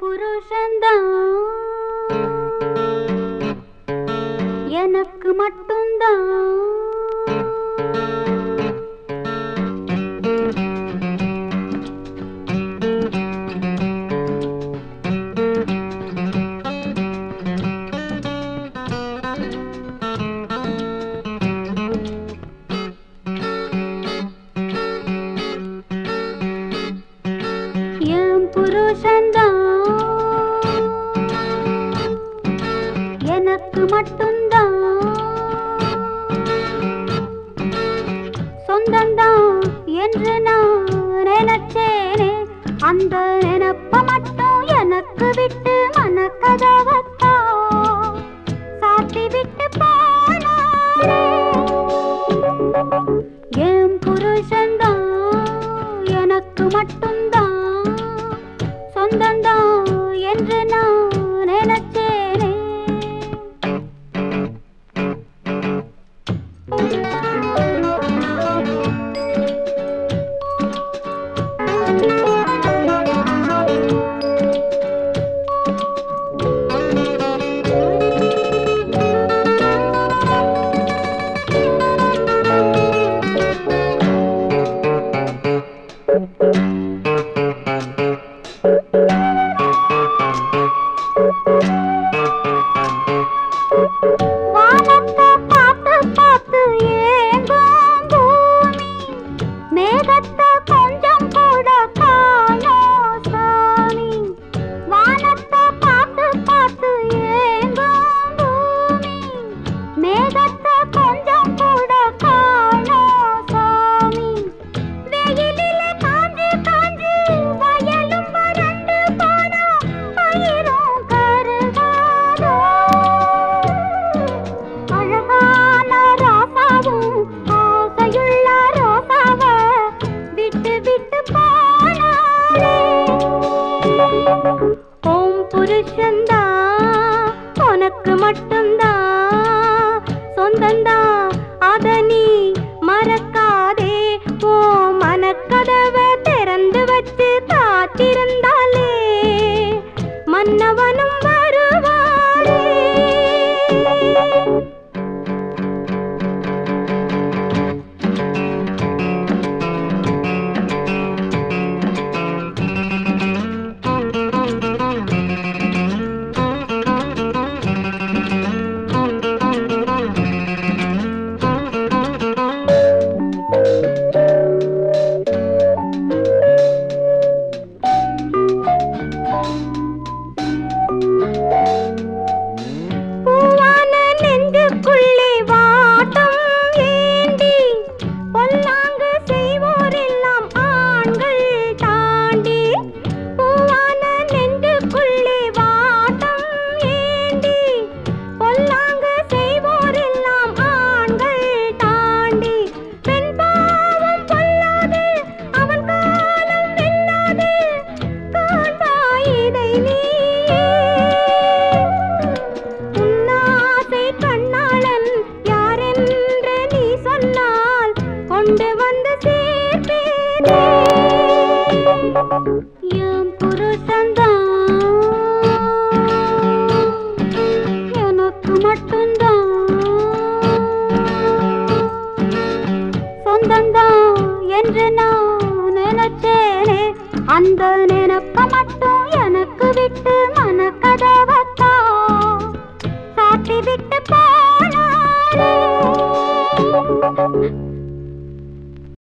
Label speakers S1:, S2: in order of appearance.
S1: புருஷந்தான் எனக்கு மட்டும்தான். புருஷன் அந்த நினப்ப மட்டும் எனக்கு விட்டு மனக்கதவத்தான் மட்டும்தான் சொந்தந்தான் என்று வந்து சேர்த்தேனே என் புருஷன்தான் எனக்கு மட்டும்தான் சொந்தந்தான் என்று நான் நினைச்சேனே. அந்த நினைப்ப மட்டும் எனக்கு விட்டு மனக்கதவை